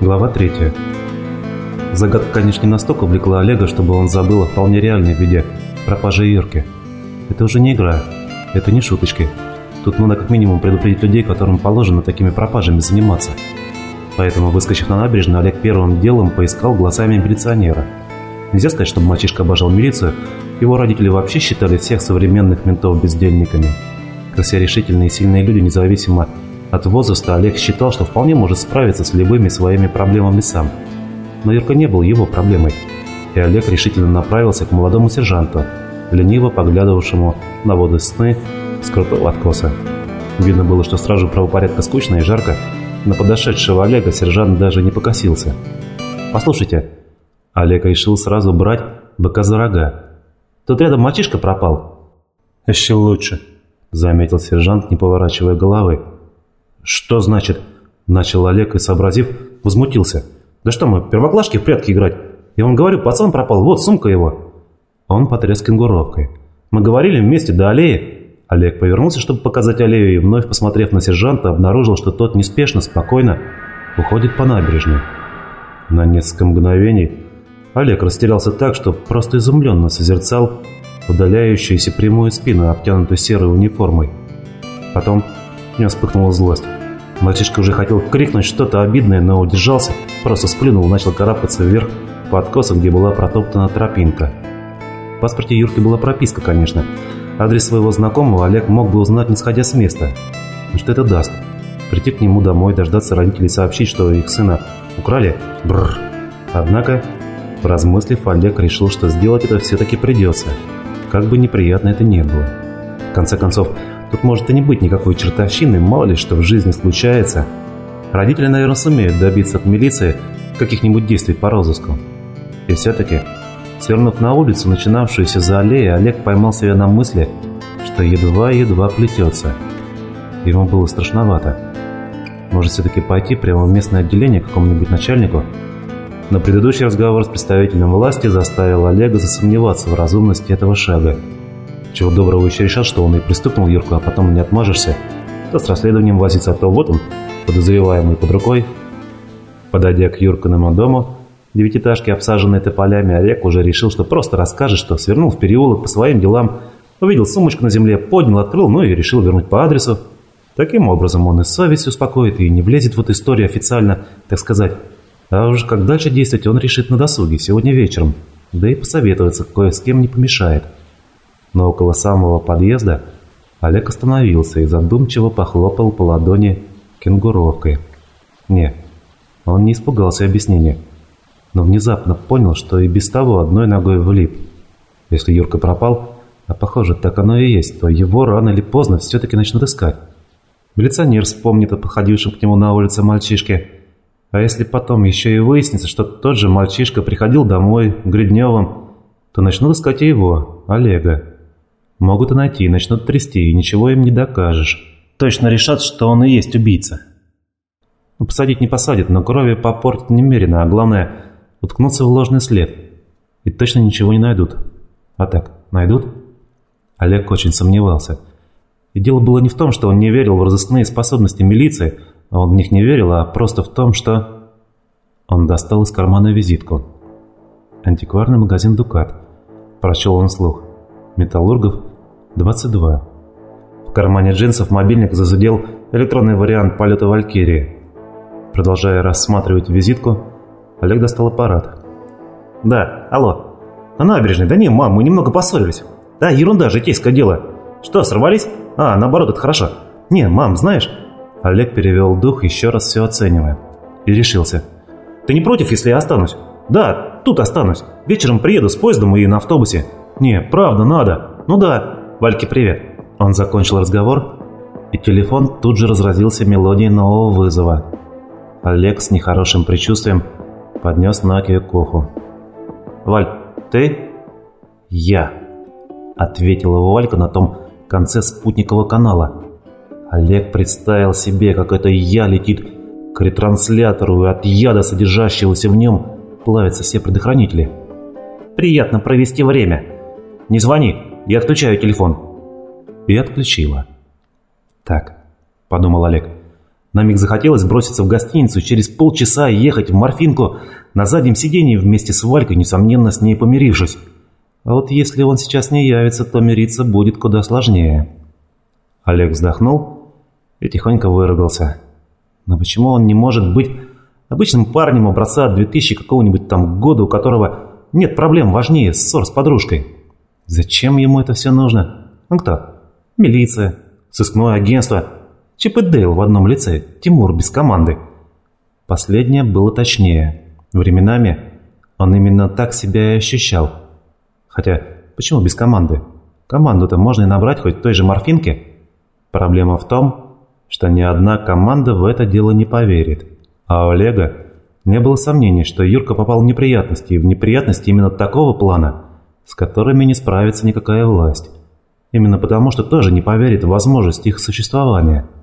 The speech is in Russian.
Глава 3. Загадка, конечно, не настолько увлекла Олега, чтобы он забыл о вполне реальной беде – пропаже Ирки. Это уже не игра, это не шуточки. Тут надо как минимум предупредить людей, которым положено такими пропажами заниматься. Поэтому, выскочив на набережную, Олег первым делом поискал глазами милиционера. Нельзя сказать, чтобы мальчишка обожал милицию, его родители вообще считали всех современных ментов бездельниками. Как все решительные и сильные люди, независимо от возраста, Олег считал, что вполне может справиться с любыми своими проблемами сам. Но Юрка не был его проблемой, и Олег решительно направился к молодому сержанту, лениво поглядывавшему на воды сны с крутого откоса. Видно было, что стражу правопорядка скучно и жарко, на подошедшего Олега сержант даже не покосился. «Послушайте». Олег решил сразу брать быка за рога. «Тут рядом мальчишка пропал». «Еще лучше», — заметил сержант, не поворачивая головы. «Что значит?» — начал Олег и, сообразив, возмутился. «Да что мы, первоклашки в прятки играть? Я вам говорю, пацан пропал, вот сумка его». Он потряс кенгуровкой. «Мы говорили вместе до аллеи». Олег повернулся, чтобы показать аллею, и вновь, посмотрев на сержанта, обнаружил, что тот неспешно, спокойно уходит по набережной. На несколько мгновений Олег растерялся так, что просто изумленно созерцал удаляющуюся прямую спину, обтянутую серой униформой. Потом в нем вспыхнула злость. Мальчишка уже хотел крикнуть что-то обидное, но удержался, просто сплюнул и начал карабкаться вверх по откосу, где была протоптана тропинка. В паспорте Юрки была прописка, конечно, Адрес своего знакомого Олег мог бы узнать, не сходя с места. Но что это даст? Прийти к нему домой, дождаться родителей, сообщить, что их сына украли? Бррр. Однако, поразмыслив, Олег решил, что сделать это все-таки придется. Как бы неприятно это не было. В конце концов, тут может и не быть никакой чертовщины, мало ли что в жизни случается. Родители, наверное, сумеют добиться от милиции каких-нибудь действий по розыску. И все-таки Свернув на улицу, начинавшуюся за аллеей, Олег поймал себя на мысли, что едва-едва плетется. Ему было страшновато. Может, все-таки пойти прямо в местное отделение к какому-нибудь начальнику? Но предыдущий разговор с представителем власти заставил Олега засомневаться в разумности этого шага. Чего доброго еще решал, что он и приступил Юрку, а потом не отмажешься. То с расследованием возиться, а то вот он, подозреваемый под рукой. Подойдя к Юркиному дому, девятиэтажки, обсаженные тополями, Олег уже решил, что просто расскажет, что свернул в переулок по своим делам, увидел сумочку на земле, поднял, открыл, ну и решил вернуть по адресу. Таким образом он и совесть успокоит, и не влезет в эту историю официально, так сказать. А уже как дальше действовать, он решит на досуге, сегодня вечером. Да и посоветоваться кое с кем не помешает. Но около самого подъезда Олег остановился и задумчиво похлопал по ладони кенгуровкой. Не, он не испугался объяснения но внезапно понял, что и без того одной ногой влип. Если Юрка пропал, а похоже, так оно и есть, то его рано или поздно все-таки начнут искать. Милиционер вспомнит о походившем к нему на улице мальчишке. А если потом еще и выяснится, что тот же мальчишка приходил домой, Гридневым, то начнут искать и его, Олега. Могут и найти, начнут трясти, и ничего им не докажешь. Точно решат, что он и есть убийца. Ну, посадить не посадят, но крови попортят немерено, а главное – уткнуться в ложный след. И точно ничего не найдут. А так, найдут? Олег очень сомневался. И дело было не в том, что он не верил в разыскные способности милиции, а он в них не верил, а просто в том, что... Он достал из кармана визитку. Антикварный магазин «Дукат». Прочел он слух. Металлургов, 22. В кармане джинсов мобильник зазудел электронный вариант полета «Валькирии». Продолжая рассматривать визитку, Олег достал аппарат. «Да, алло. На набережной? Да не, мам, мы немного поссорились. Да, ерунда, житейское дело. Что, сорвались? А, наоборот, это хорошо. Не, мам, знаешь...» Олег перевел дух, еще раз все оценивая. И решился. «Ты не против, если я останусь?» «Да, тут останусь. Вечером приеду с поездом и на автобусе». «Не, правда, надо. Ну да. Вальке привет». Он закончил разговор, и телефон тут же разразился мелодией нового вызова. Олег с нехорошим предчувствием поднес Накию к уху. «Валь, ты?» «Я», — ответила Валька на том конце спутникового канала. Олег представил себе, как это «я» летит к ретранслятору, и от яда, содержащегося в нем, плавятся все предохранители. «Приятно провести время. Не звони, я отключаю телефон». И отключила. «Так», — подумал Олег, — На миг захотелось броситься в гостиницу, через полчаса ехать в морфинку на заднем сиденье вместе с Валькой, несомненно, с ней помирившись. А вот если он сейчас не явится, то мириться будет куда сложнее. Олег вздохнул и тихонько выругался. Но почему он не может быть обычным парнем образца 2000 какого-нибудь там года, у которого нет проблем важнее ссор с подружкой? Зачем ему это все нужно? Он кто? Милиция, сыскное агентство, Чип и Дейл в одном лице, Тимур без команды. Последнее было точнее. Временами он именно так себя и ощущал. Хотя, почему без команды? Команду-то можно и набрать хоть той же морфинке. Проблема в том, что ни одна команда в это дело не поверит. А у Олега не было сомнений, что Юрка попал в неприятности, и в неприятности именно такого плана, с которыми не справится никакая власть. Именно потому, что тоже не поверит в возможность их существования –